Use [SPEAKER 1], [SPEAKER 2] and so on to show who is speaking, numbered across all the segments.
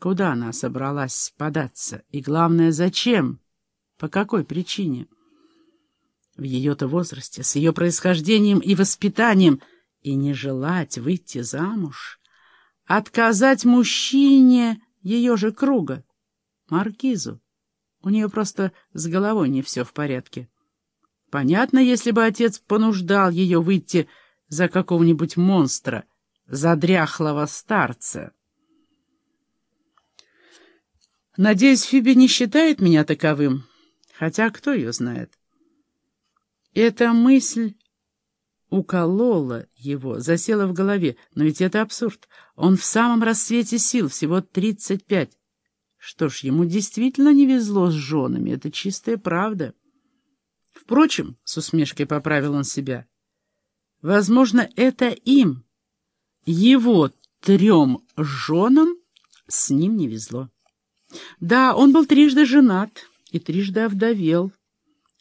[SPEAKER 1] Куда она собралась податься? И главное, зачем? По какой причине? В ее-то возрасте, с ее происхождением и воспитанием, и не желать выйти замуж, отказать мужчине ее же круга, маркизу. У нее просто с головой не все в порядке. Понятно, если бы отец понуждал ее выйти за какого-нибудь монстра, за дряхлого старца. Надеюсь, Фиби не считает меня таковым, хотя кто ее знает. Эта мысль уколола его, засела в голове, но ведь это абсурд. Он в самом расцвете сил, всего тридцать пять. Что ж, ему действительно не везло с женами, это чистая правда. Впрочем, с усмешкой поправил он себя, возможно, это им, его трем женам, с ним не везло. Да, он был трижды женат и трижды овдовел,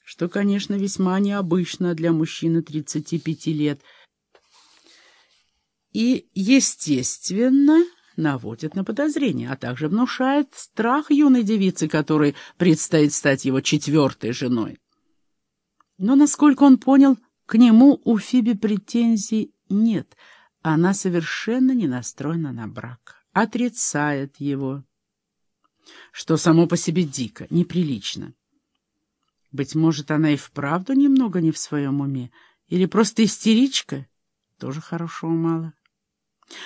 [SPEAKER 1] что, конечно, весьма необычно для мужчины 35 лет. И, естественно, наводит на подозрение, а также внушает страх юной девицы, которой предстоит стать его четвертой женой. Но, насколько он понял, к нему у Фиби претензий нет. Она совершенно не настроена на брак, отрицает его что само по себе дико, неприлично. Быть может, она и вправду немного не в своем уме, или просто истеричка, тоже хорошего мало.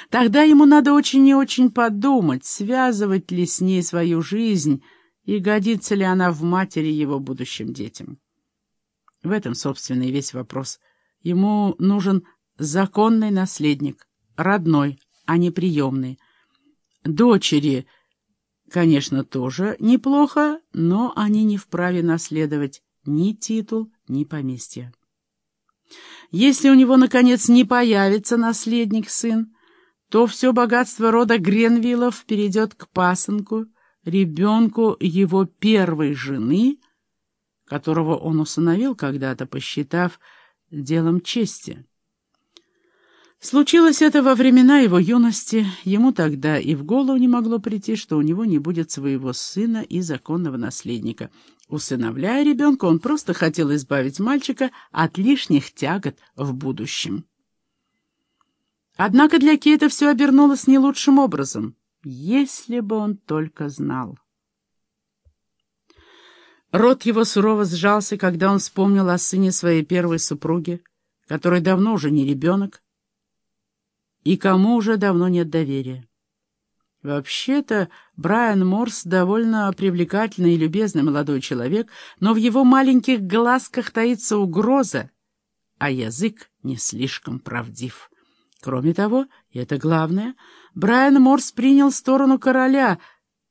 [SPEAKER 1] Тогда ему надо очень и очень подумать, связывать ли с ней свою жизнь и годится ли она в матери его будущим детям. В этом, собственно, и весь вопрос. Ему нужен законный наследник, родной, а не приемный. Дочери — Конечно, тоже неплохо, но они не вправе наследовать ни титул, ни поместье. Если у него, наконец, не появится наследник-сын, то все богатство рода Гренвиллов перейдет к пасынку, ребенку его первой жены, которого он усыновил когда-то, посчитав делом чести. Случилось это во времена его юности. Ему тогда и в голову не могло прийти, что у него не будет своего сына и законного наследника. Усыновляя ребенка, он просто хотел избавить мальчика от лишних тягот в будущем. Однако для Кейта все обернулось не лучшим образом, если бы он только знал. Рот его сурово сжался, когда он вспомнил о сыне своей первой супруги, который давно уже не ребенок, и кому уже давно нет доверия. Вообще-то Брайан Морс довольно привлекательный и любезный молодой человек, но в его маленьких глазках таится угроза, а язык не слишком правдив. Кроме того, и это главное, Брайан Морс принял сторону короля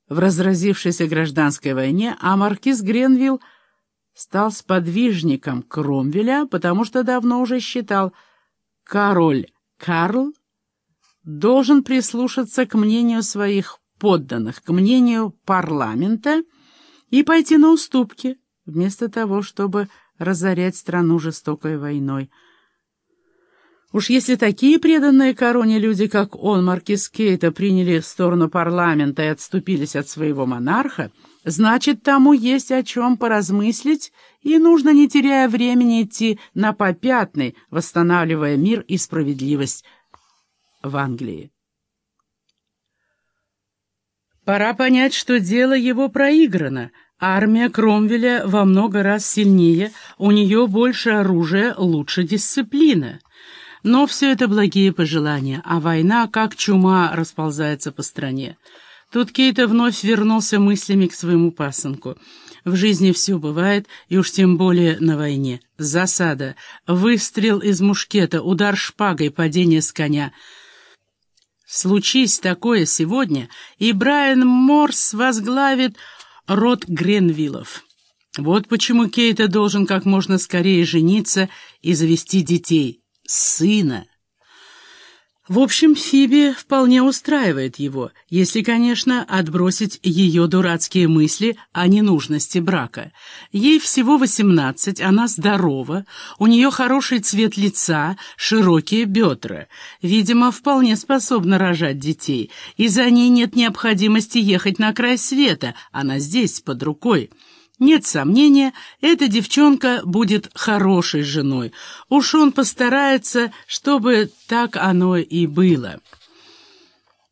[SPEAKER 1] в разразившейся гражданской войне, а маркиз Гренвилл стал сподвижником Кромвеля, потому что давно уже считал король Карл должен прислушаться к мнению своих подданных, к мнению парламента и пойти на уступки, вместо того, чтобы разорять страну жестокой войной. Уж если такие преданные короне люди, как он, маркиз Кейта, приняли сторону парламента и отступились от своего монарха, значит, тому есть о чем поразмыслить, и нужно, не теряя времени, идти на попятный, восстанавливая мир и справедливость, в Англии. Пора понять, что дело его проиграно. Армия Кромвеля во много раз сильнее, у нее больше оружия, лучше дисциплина. Но все это благие пожелания, а война, как чума, расползается по стране. Тут Кейта вновь вернулся мыслями к своему пасынку. В жизни все бывает, и уж тем более на войне. Засада, выстрел из мушкета, удар шпагой, падение с коня — Случись такое сегодня, и Брайан Морс возглавит род Гренвиллов. Вот почему Кейта должен как можно скорее жениться и завести детей. Сына. В общем, Фиби вполне устраивает его, если, конечно, отбросить ее дурацкие мысли о ненужности брака. Ей всего восемнадцать, она здорова, у нее хороший цвет лица, широкие бедра. Видимо, вполне способна рожать детей, и за ней нет необходимости ехать на край света, она здесь, под рукой. Нет сомнения, эта девчонка будет хорошей женой. Уж он постарается, чтобы так оно и было».